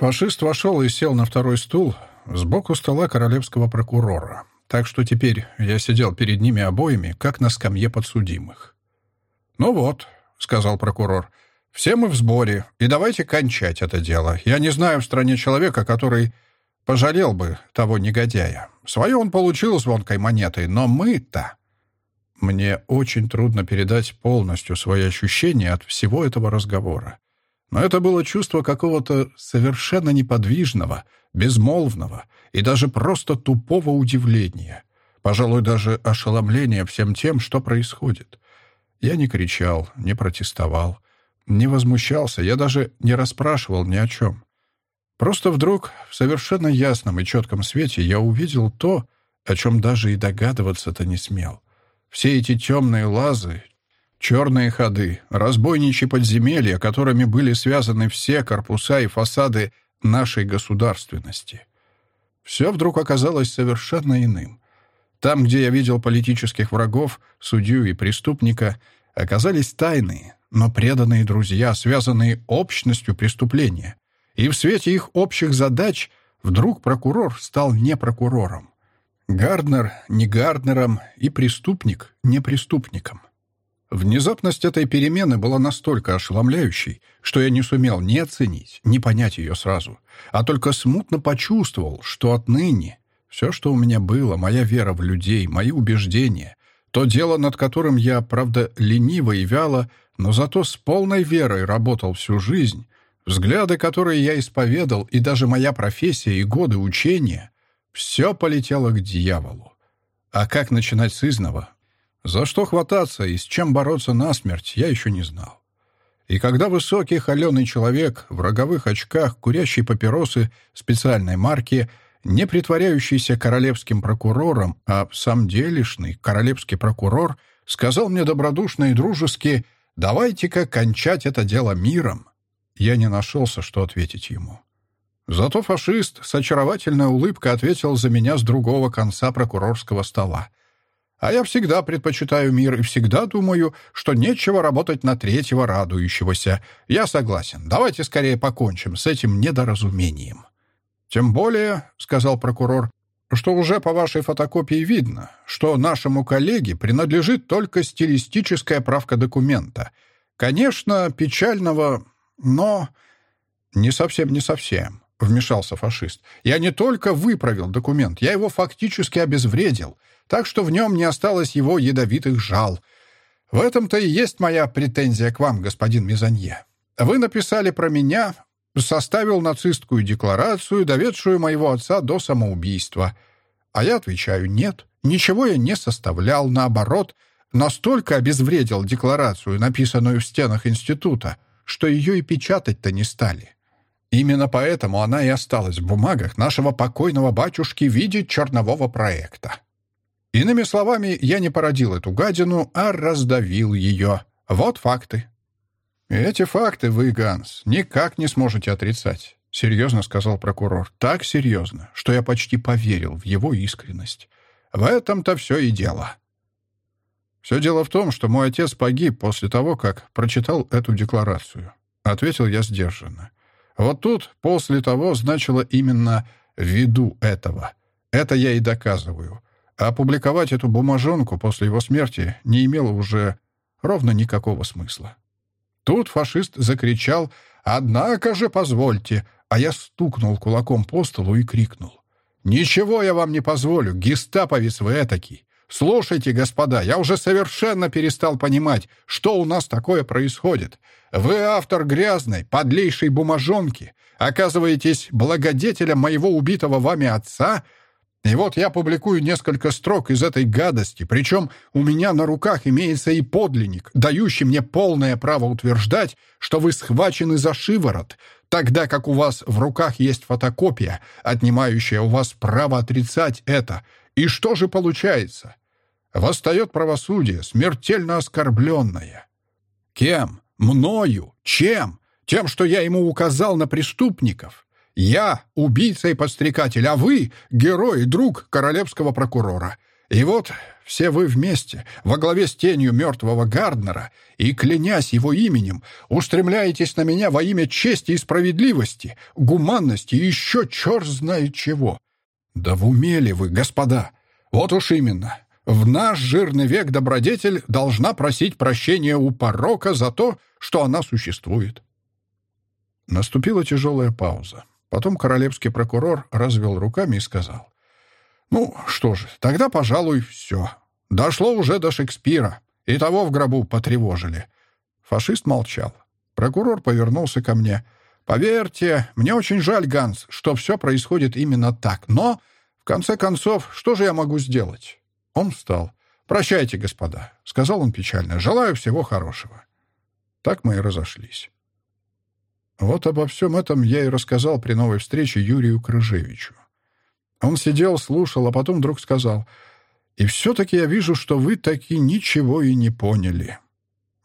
Фашист вошел и сел на второй стул сбоку стола королевского прокурора. Так что теперь я сидел перед ними обоими, как на скамье подсудимых. «Ну вот», — сказал прокурор, — «все мы в сборе, и давайте кончать это дело. Я не знаю в стране человека, который пожалел бы того негодяя. Свое он получил звонкой монетой, но мы-то...» Мне очень трудно передать полностью свои ощущения от всего этого разговора. Но это было чувство какого-то совершенно неподвижного, безмолвного и даже просто тупого удивления. Пожалуй, даже ошеломления всем тем, что происходит. Я не кричал, не протестовал, не возмущался, я даже не расспрашивал ни о чем. Просто вдруг в совершенно ясном и четком свете я увидел то, о чем даже и догадываться-то не смел. Все эти темные лазы, Черные ходы, разбойничьи подземелья, которыми были связаны все корпуса и фасады нашей государственности. Все вдруг оказалось совершенно иным. Там, где я видел политических врагов, судью и преступника, оказались тайные, но преданные друзья, связанные общностью преступления. И в свете их общих задач вдруг прокурор стал не прокурором. Гарднер не Гарднером и преступник не преступником. Внезапность этой перемены была настолько ошеломляющей, что я не сумел ни оценить, ни понять ее сразу, а только смутно почувствовал, что отныне все, что у меня было, моя вера в людей, мои убеждения, то дело, над которым я, правда, лениво и вяло, но зато с полной верой работал всю жизнь, взгляды, которые я исповедал, и даже моя профессия и годы учения, все полетело к дьяволу. А как начинать с изного, за что хвататься и с чем бороться насмерть, я еще не знал. И когда высокий холеный человек в роговых очках, курящий папиросы специальной марки, не притворяющийся королевским прокурором, а сам делишный королевский прокурор, сказал мне добродушно и дружески «давайте-ка кончать это дело миром», я не нашелся, что ответить ему. Зато фашист с очаровательной улыбкой ответил за меня с другого конца прокурорского стола. А я всегда предпочитаю мир и всегда думаю, что нечего работать на третьего радующегося. Я согласен. Давайте скорее покончим с этим недоразумением. Тем более, — сказал прокурор, — что уже по вашей фотокопии видно, что нашему коллеге принадлежит только стилистическая правка документа. Конечно, печального, но... Не совсем, не совсем, — вмешался фашист. Я не только выправил документ, я его фактически обезвредил — так что в нем не осталось его ядовитых жал. В этом-то и есть моя претензия к вам, господин Мизанье. Вы написали про меня, составил нацистскую декларацию, доведшую моего отца до самоубийства. А я отвечаю «нет». Ничего я не составлял, наоборот, настолько обезвредил декларацию, написанную в стенах института, что ее и печатать-то не стали. Именно поэтому она и осталась в бумагах нашего покойного батюшки в виде чернового проекта. Иными словами, я не породил эту гадину, а раздавил ее. Вот факты. «Эти факты вы, Ганс, никак не сможете отрицать», — серьезно сказал прокурор. «Так серьезно, что я почти поверил в его искренность. В этом-то все и дело». «Все дело в том, что мой отец погиб после того, как прочитал эту декларацию», — ответил я сдержанно. «Вот тут «после того» значило именно «ввиду этого». Это я и доказываю. Опубликовать эту бумажонку после его смерти не имело уже ровно никакого смысла. Тут фашист закричал «Однако же, позвольте!» А я стукнул кулаком по столу и крикнул. «Ничего я вам не позволю, гестаповец вы этакий! Слушайте, господа, я уже совершенно перестал понимать, что у нас такое происходит. Вы автор грязной, подлейшей бумажонки, оказываетесь благодетелем моего убитого вами отца — и вот я публикую несколько строк из этой гадости, причем у меня на руках имеется и подлинник, дающий мне полное право утверждать, что вы схвачены за шиворот, тогда как у вас в руках есть фотокопия, отнимающая у вас право отрицать это. И что же получается? Восстает правосудие, смертельно оскорбленное. Кем? Мною? Чем? Тем, что я ему указал на преступников? Я — убийца и подстрекатель, а вы — герой и друг королевского прокурора. И вот все вы вместе, во главе с тенью мертвого Гарднера, и, клянясь его именем, устремляетесь на меня во имя чести и справедливости, гуманности и еще черт знает чего. Да в уме вы, господа? Вот уж именно. В наш жирный век добродетель должна просить прощения у порока за то, что она существует. Наступила тяжелая пауза. Потом королевский прокурор развел руками и сказал. «Ну, что же, тогда, пожалуй, все. Дошло уже до Шекспира. И того в гробу потревожили». Фашист молчал. Прокурор повернулся ко мне. «Поверьте, мне очень жаль, Ганс, что все происходит именно так. Но, в конце концов, что же я могу сделать?» Он встал. «Прощайте, господа», — сказал он печально. «Желаю всего хорошего». Так мы и разошлись. Вот обо всем этом я и рассказал при новой встрече Юрию Крыжевичу. Он сидел, слушал, а потом вдруг сказал, «И все-таки я вижу, что вы таки ничего и не поняли».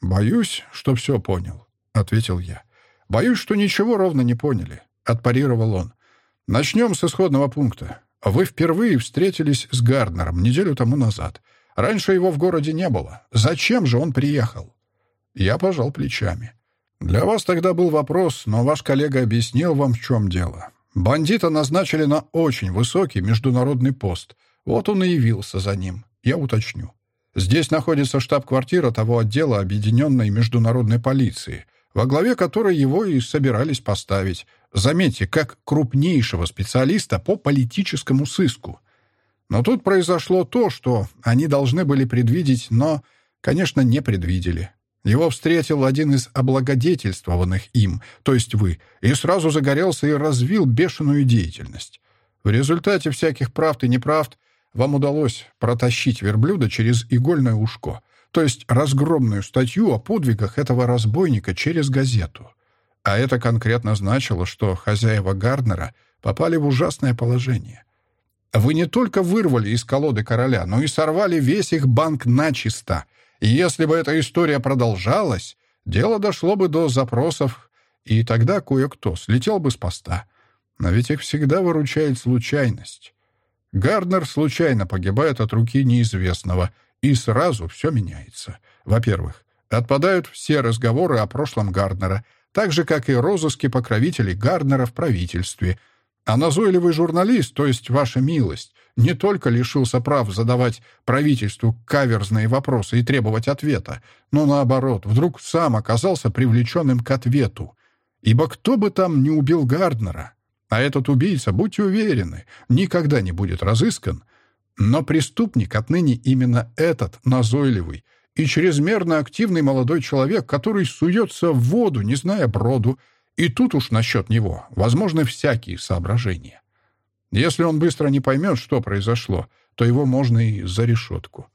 «Боюсь, что все понял», — ответил я. «Боюсь, что ничего ровно не поняли», — отпарировал он. «Начнем с исходного пункта. Вы впервые встретились с Гарднером неделю тому назад. Раньше его в городе не было. Зачем же он приехал?» Я пожал плечами. Для вас тогда был вопрос, но ваш коллега объяснил вам, в чем дело. Бандита назначили на очень высокий международный пост. Вот он и явился за ним. Я уточню. Здесь находится штаб-квартира того отдела объединенной международной полиции, во главе которой его и собирались поставить. Заметьте, как крупнейшего специалиста по политическому сыску. Но тут произошло то, что они должны были предвидеть, но, конечно, не предвидели. Его встретил один из облагодетельствованных им, то есть вы, и сразу загорелся и развил бешеную деятельность. В результате всяких правд и неправд вам удалось протащить верблюда через игольное ушко, то есть разгромную статью о подвигах этого разбойника через газету. А это конкретно значило, что хозяева Гарднера попали в ужасное положение. Вы не только вырвали из колоды короля, но и сорвали весь их банк начисто — и если бы эта история продолжалась, дело дошло бы до запросов, и тогда кое-кто слетел бы с поста. Но ведь их всегда выручает случайность. Гарднер случайно погибает от руки неизвестного, и сразу все меняется. Во-первых, отпадают все разговоры о прошлом Гарднера, так же, как и розыски покровителей Гарднера в правительстве. А назойливый журналист, то есть ваша милость, не только лишился прав задавать правительству каверзные вопросы и требовать ответа, но наоборот, вдруг сам оказался привлеченным к ответу. Ибо кто бы там не убил Гарднера, а этот убийца, будьте уверены, никогда не будет разыскан, но преступник отныне именно этот назойливый и чрезмерно активный молодой человек, который суется в воду, не зная броду, и тут уж насчет него возможны всякие соображения. Если он быстро не поймет, что произошло, то его можно и за решетку.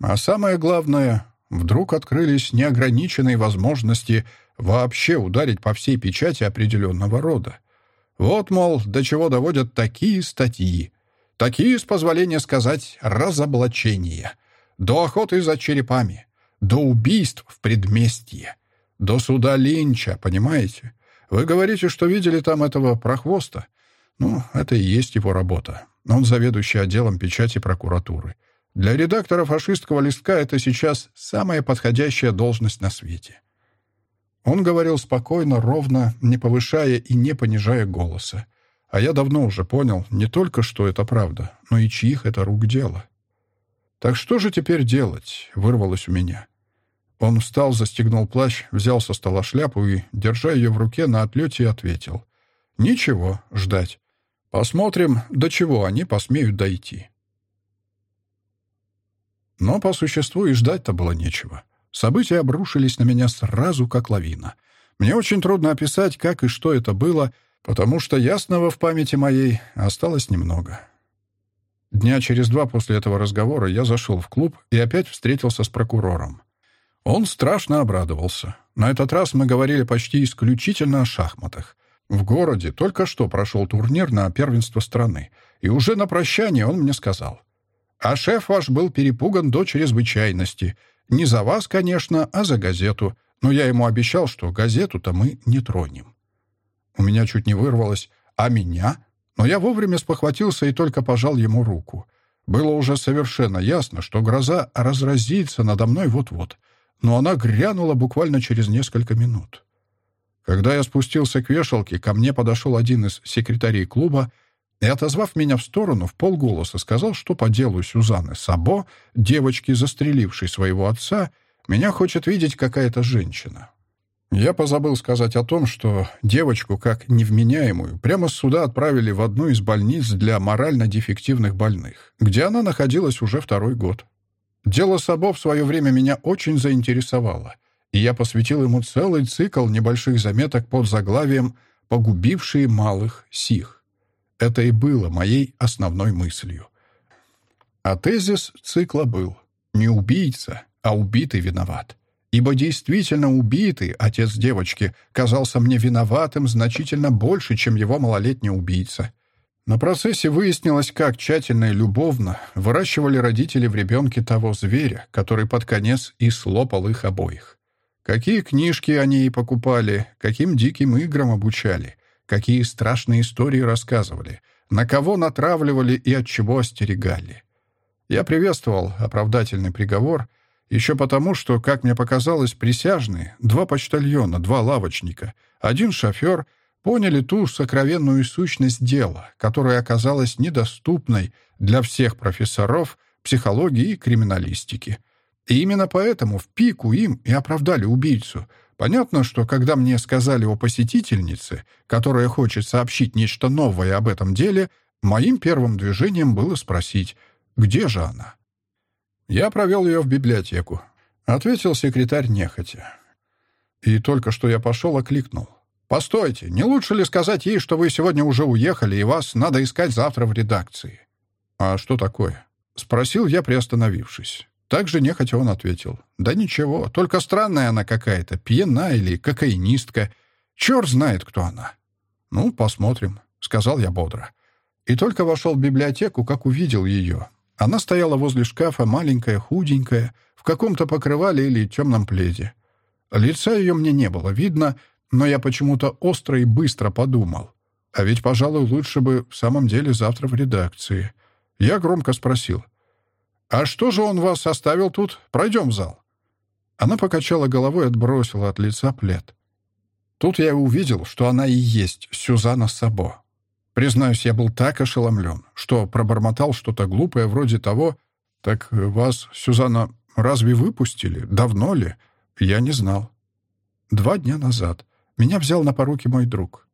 А самое главное, вдруг открылись неограниченные возможности вообще ударить по всей печати определенного рода. Вот, мол, до чего доводят такие статьи. Такие, с позволения сказать, разоблачения. До охоты за черепами. До убийств в предместье. До суда Линча, понимаете? Вы говорите, что видели там этого прохвоста. Ну, это и есть его работа. Он заведующий отделом печати прокуратуры. Для редактора фашистского листка это сейчас самая подходящая должность на свете. Он говорил спокойно, ровно, не повышая и не понижая голоса. А я давно уже понял не только, что это правда, но и чьих это рук дело. «Так что же теперь делать?» — вырвалось у меня. Он встал, застегнул плащ, взял со стола шляпу и, держа ее в руке, на отлете ответил. «Ничего, ждать. Посмотрим, до чего они посмеют дойти. Но по существу и ждать-то было нечего. События обрушились на меня сразу, как лавина. Мне очень трудно описать, как и что это было, потому что ясного в памяти моей осталось немного. Дня через два после этого разговора я зашел в клуб и опять встретился с прокурором. Он страшно обрадовался. На этот раз мы говорили почти исключительно о шахматах. В городе только что прошел турнир на первенство страны, и уже на прощание он мне сказал. «А шеф ваш был перепуган до чрезвычайности. Не за вас, конечно, а за газету. Но я ему обещал, что газету-то мы не тронем». У меня чуть не вырвалось «А меня?» Но я вовремя спохватился и только пожал ему руку. Было уже совершенно ясно, что гроза разразится надо мной вот-вот, но она грянула буквально через несколько минут. Когда я спустился к вешалке, ко мне подошел один из секретарей клуба и, отозвав меня в сторону, в полголоса сказал, что по делу Сюзанны Сабо, девочки, застрелившей своего отца, меня хочет видеть какая-то женщина. Я позабыл сказать о том, что девочку, как невменяемую, прямо с суда отправили в одну из больниц для морально дефективных больных, где она находилась уже второй год. Дело Сабо в свое время меня очень заинтересовало, и я посвятил ему целый цикл небольших заметок под заглавием «Погубившие малых сих». Это и было моей основной мыслью. А тезис цикла был «Не убийца, а убитый виноват» ибо действительно убитый отец девочки казался мне виноватым значительно больше, чем его малолетний убийца. На процессе выяснилось, как тщательно и любовно выращивали родители в ребенке того зверя, который под конец и слопал их обоих. Какие книжки они и покупали, каким диким играм обучали, какие страшные истории рассказывали, на кого натравливали и от чего остерегали. Я приветствовал оправдательный приговор — еще потому, что, как мне показалось, присяжные, два почтальона, два лавочника, один шофер, поняли ту сокровенную сущность дела, которая оказалась недоступной для всех профессоров психологии и криминалистики. И именно поэтому в пику им и оправдали убийцу. Понятно, что когда мне сказали о посетительнице, которая хочет сообщить нечто новое об этом деле, моим первым движением было спросить, где же она? «Я провел ее в библиотеку», — ответил секретарь нехотя. И только что я пошел, окликнул. «Постойте, не лучше ли сказать ей, что вы сегодня уже уехали, и вас надо искать завтра в редакции?» «А что такое?» — спросил я, приостановившись. Также нехотя он ответил. «Да ничего, только странная она какая-то, пьяна или кокаинистка. Черт знает, кто она». «Ну, посмотрим», — сказал я бодро. И только вошел в библиотеку, как увидел ее. Она стояла возле шкафа, маленькая, худенькая, в каком-то покрывале или темном пледе. Лица ее мне не было видно, но я почему-то остро и быстро подумал. А ведь, пожалуй, лучше бы в самом деле завтра в редакции. Я громко спросил. «А что же он вас оставил тут? Пройдем в зал». Она покачала головой и отбросила от лица плед. Тут я увидел, что она и есть Сюзанна Сабо. Признаюсь, я был так ошеломлен, что пробормотал что-то глупое вроде того «Так вас, Сюзанна, разве выпустили? Давно ли?» Я не знал. Два дня назад. Меня взял на поруки мой друг.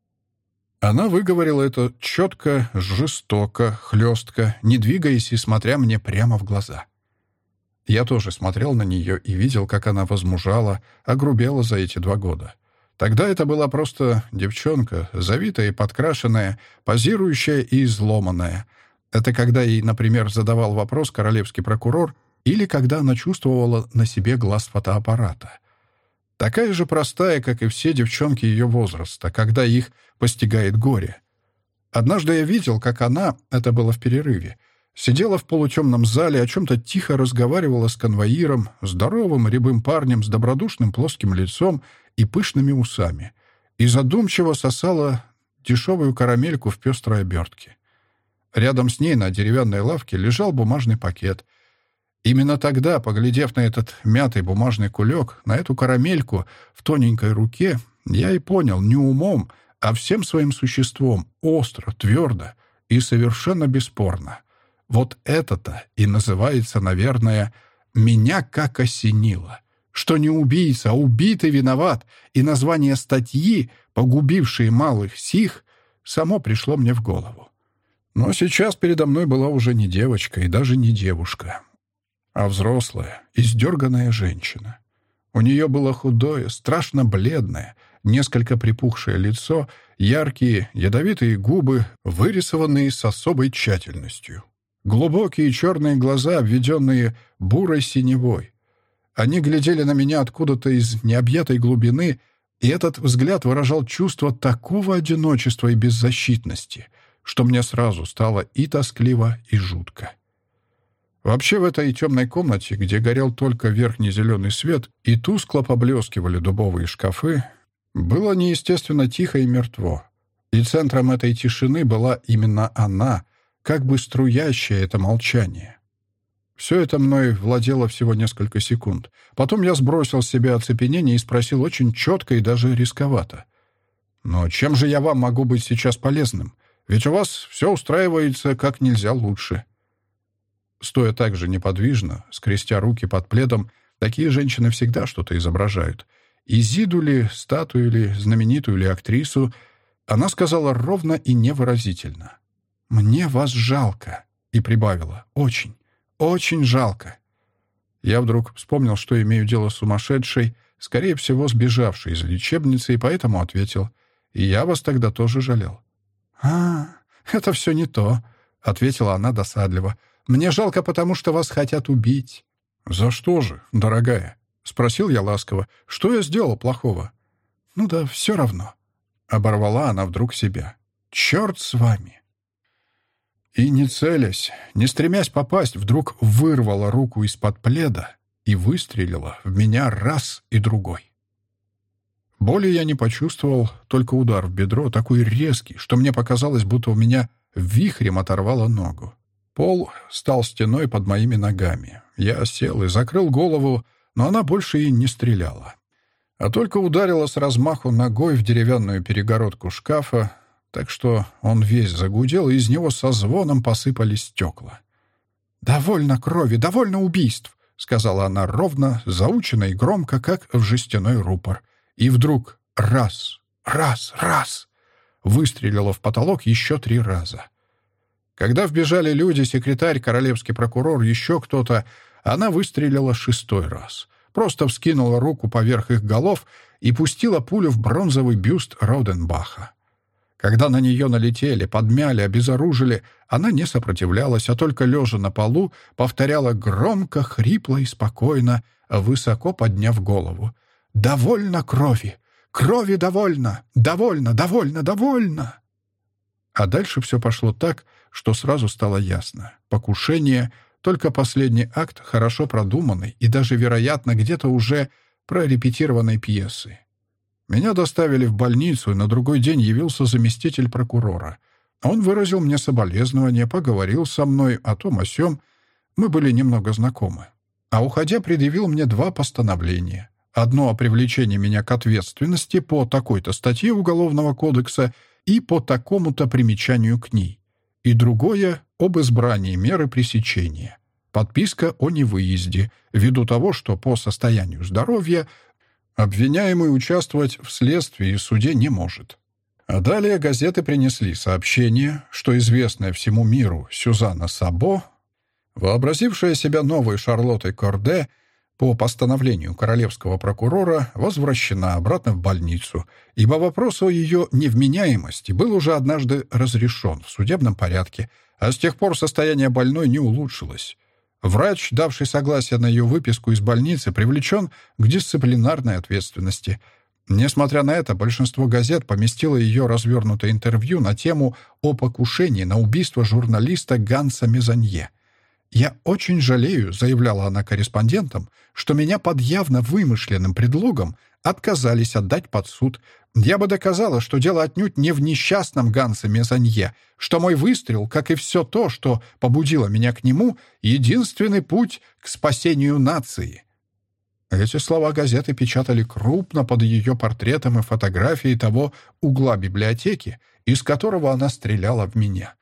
Она выговорила это четко, жестоко, хлестко, не двигаясь и смотря мне прямо в глаза. Я тоже смотрел на нее и видел, как она возмужала, огрубела за эти два года. Тогда это была просто девчонка, завитая и подкрашенная, позирующая и изломанная. Это когда ей, например, задавал вопрос королевский прокурор или когда она чувствовала на себе глаз фотоаппарата. Такая же простая, как и все девчонки ее возраста, когда их постигает горе. Однажды я видел, как она, это было в перерыве, сидела в полутемном зале, о чем-то тихо разговаривала с конвоиром, здоровым рябым парнем с добродушным плоским лицом и пышными усами, и задумчиво сосала дешевую карамельку в пестрой обертке. Рядом с ней на деревянной лавке лежал бумажный пакет. Именно тогда, поглядев на этот мятый бумажный кулек, на эту карамельку в тоненькой руке, я и понял не умом, а всем своим существом, остро, твердо и совершенно бесспорно. Вот это-то и называется, наверное, «меня как осенило» что не убийца, а убитый виноват, и название статьи «Погубившие малых сих» само пришло мне в голову. Но сейчас передо мной была уже не девочка и даже не девушка, а взрослая, издерганная женщина. У нее было худое, страшно бледное, несколько припухшее лицо, яркие, ядовитые губы, вырисованные с особой тщательностью. Глубокие черные глаза, обведенные бурой синевой, они глядели на меня откуда-то из необъятой глубины, и этот взгляд выражал чувство такого одиночества и беззащитности, что мне сразу стало и тоскливо, и жутко. Вообще в этой темной комнате, где горел только верхний зеленый свет и тускло поблескивали дубовые шкафы, было неестественно тихо и мертво. И центром этой тишины была именно она, как бы струящее это молчание. Все это мной владело всего несколько секунд. Потом я сбросил с себя оцепенение и спросил очень четко и даже рисковато. «Но чем же я вам могу быть сейчас полезным? Ведь у вас все устраивается как нельзя лучше». Стоя так же неподвижно, скрестя руки под пледом, такие женщины всегда что-то изображают. Изиду ли, статую ли, знаменитую ли актрису, она сказала ровно и невыразительно. «Мне вас жалко», и прибавила «очень». Очень жалко. Я вдруг вспомнил, что имею дело с сумасшедшей, скорее всего, сбежавшей из лечебницы, и поэтому ответил. И я вас тогда тоже жалел. «А, это все не то», — ответила она досадливо. «Мне жалко, потому что вас хотят убить». «За что же, дорогая?» — спросил я ласково. «Что я сделал плохого?» «Ну да, все равно». Оборвала она вдруг себя. «Черт с вами!» И, не целясь, не стремясь попасть, вдруг вырвала руку из-под пледа и выстрелила в меня раз и другой. Боли я не почувствовал, только удар в бедро, такой резкий, что мне показалось, будто у меня вихрем оторвало ногу. Пол стал стеной под моими ногами. Я сел и закрыл голову, но она больше и не стреляла. А только ударила с размаху ногой в деревянную перегородку шкафа, так что он весь загудел, и из него со звоном посыпались стекла. «Довольно крови, довольно убийств!» — сказала она ровно, заученно и громко, как в жестяной рупор. И вдруг раз, раз, раз выстрелила в потолок еще три раза. Когда вбежали люди, секретарь, королевский прокурор, еще кто-то, она выстрелила шестой раз. Просто вскинула руку поверх их голов и пустила пулю в бронзовый бюст Роденбаха. Когда на нее налетели, подмяли, обезоружили, она не сопротивлялась, а только лежа на полу повторяла громко, хрипло и спокойно, высоко подняв голову. «Довольно крови! Крови довольно! Довольно, довольно, довольно!» А дальше все пошло так, что сразу стало ясно. Покушение — только последний акт хорошо продуманной и даже, вероятно, где-то уже прорепетированной пьесы. Меня доставили в больницу, и на другой день явился заместитель прокурора. Он выразил мне соболезнования, поговорил со мной о том о сём. Мы были немного знакомы. А уходя, предъявил мне два постановления. Одно о привлечении меня к ответственности по такой-то статье Уголовного кодекса и по такому-то примечанию к ней. И другое — об избрании меры пресечения. Подписка о невыезде, ввиду того, что по состоянию здоровья Обвиняемый участвовать в следствии и суде не может. А далее газеты принесли сообщение, что известная всему миру Сюзанна Сабо, вообразившая себя новой Шарлоттой Корде, по постановлению королевского прокурора возвращена обратно в больницу, ибо вопрос о ее невменяемости был уже однажды разрешен в судебном порядке, а с тех пор состояние больной не улучшилось. Врач, давший согласие на ее выписку из больницы, привлечен к дисциплинарной ответственности. Несмотря на это, большинство газет поместило ее развернутое интервью на тему о покушении на убийство журналиста Ганса Мезанье. «Я очень жалею», — заявляла она корреспондентам, «что меня под явно вымышленным предлогом отказались отдать под суд, я бы доказала, что дело отнюдь не в несчастном Гансе Мезанье, что мой выстрел, как и все то, что побудило меня к нему, единственный путь к спасению нации. Эти слова газеты печатали крупно под ее портретом и фотографией того угла библиотеки, из которого она стреляла в меня.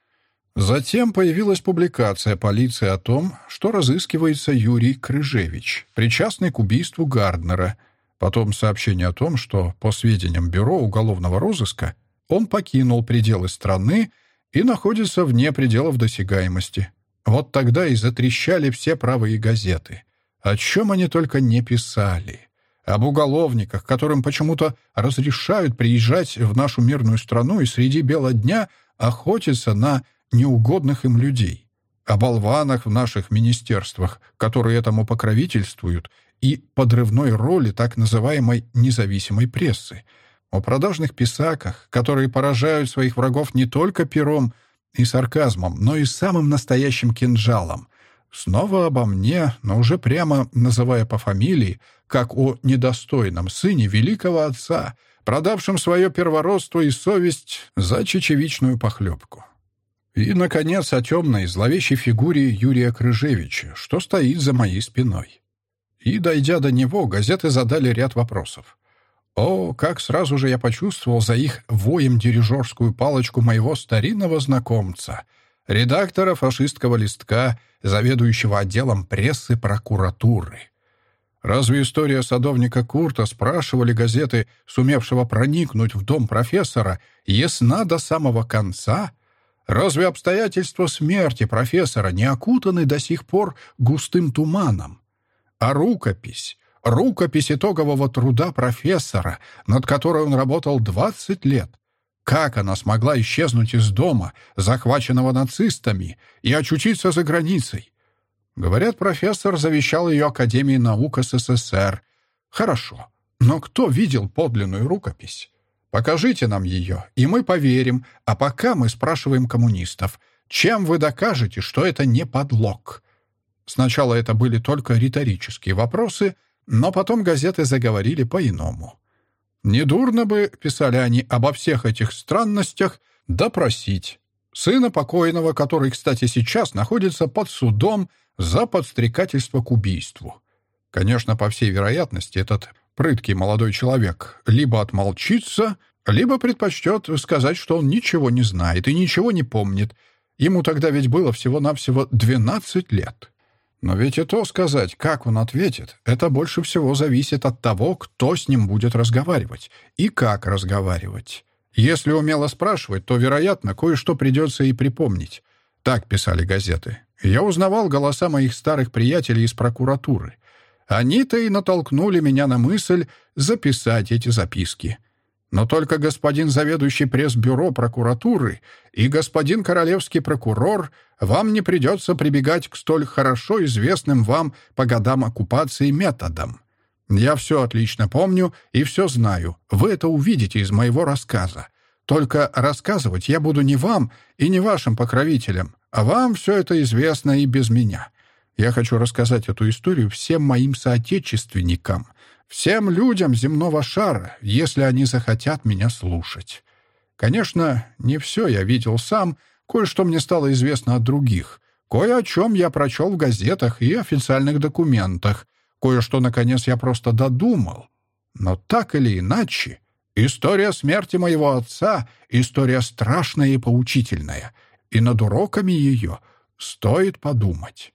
Затем появилась публикация полиции о том, что разыскивается Юрий Крыжевич, причастный к убийству Гарднера — Потом сообщение о том, что, по сведениям Бюро уголовного розыска, он покинул пределы страны и находится вне пределов досягаемости. Вот тогда и затрещали все правые газеты. О чем они только не писали. Об уголовниках, которым почему-то разрешают приезжать в нашу мирную страну и среди бела дня охотиться на неугодных им людей. О болванах в наших министерствах, которые этому покровительствуют и подрывной роли так называемой независимой прессы, о продажных писаках, которые поражают своих врагов не только пером и сарказмом, но и самым настоящим кинжалом. Снова обо мне, но уже прямо называя по фамилии, как о недостойном сыне великого отца, продавшем свое первородство и совесть за чечевичную похлебку. И, наконец, о темной, зловещей фигуре Юрия Крыжевича, что стоит за моей спиной. И, дойдя до него, газеты задали ряд вопросов. О, как сразу же я почувствовал за их воем дирижерскую палочку моего старинного знакомца, редактора фашистского листка, заведующего отделом прессы прокуратуры. Разве история садовника Курта, спрашивали газеты, сумевшего проникнуть в дом профессора, ясна до самого конца? Разве обстоятельства смерти профессора не окутаны до сих пор густым туманом? А рукопись, рукопись итогового труда профессора, над которой он работал 20 лет, как она смогла исчезнуть из дома, захваченного нацистами, и очутиться за границей? Говорят, профессор завещал ее Академии наук СССР. Хорошо, но кто видел подлинную рукопись? Покажите нам ее, и мы поверим, а пока мы спрашиваем коммунистов, чем вы докажете, что это не подлог? Сначала это были только риторические вопросы, но потом газеты заговорили по-иному. «Недурно бы, — писали они, — обо всех этих странностях допросить. Сына покойного, который, кстати, сейчас находится под судом за подстрекательство к убийству. Конечно, по всей вероятности, этот прыткий молодой человек либо отмолчится, либо предпочтет сказать, что он ничего не знает и ничего не помнит. Ему тогда ведь было всего-навсего 12 лет. Но ведь и то сказать, как он ответит, это больше всего зависит от того, кто с ним будет разговаривать и как разговаривать. Если умело спрашивать, то, вероятно, кое-что придется и припомнить. Так писали газеты. Я узнавал голоса моих старых приятелей из прокуратуры. Они-то и натолкнули меня на мысль записать эти записки. Но только господин заведующий пресс-бюро прокуратуры и господин королевский прокурор вам не придется прибегать к столь хорошо известным вам по годам оккупации методам. Я все отлично помню и все знаю. Вы это увидите из моего рассказа. Только рассказывать я буду не вам и не вашим покровителям, а вам все это известно и без меня. Я хочу рассказать эту историю всем моим соотечественникам, всем людям земного шара, если они захотят меня слушать. Конечно, не все я видел сам, кое-что мне стало известно от других, кое о чем я прочел в газетах и официальных документах, кое-что, наконец, я просто додумал. Но так или иначе, история смерти моего отца — история страшная и поучительная, и над уроками ее стоит подумать.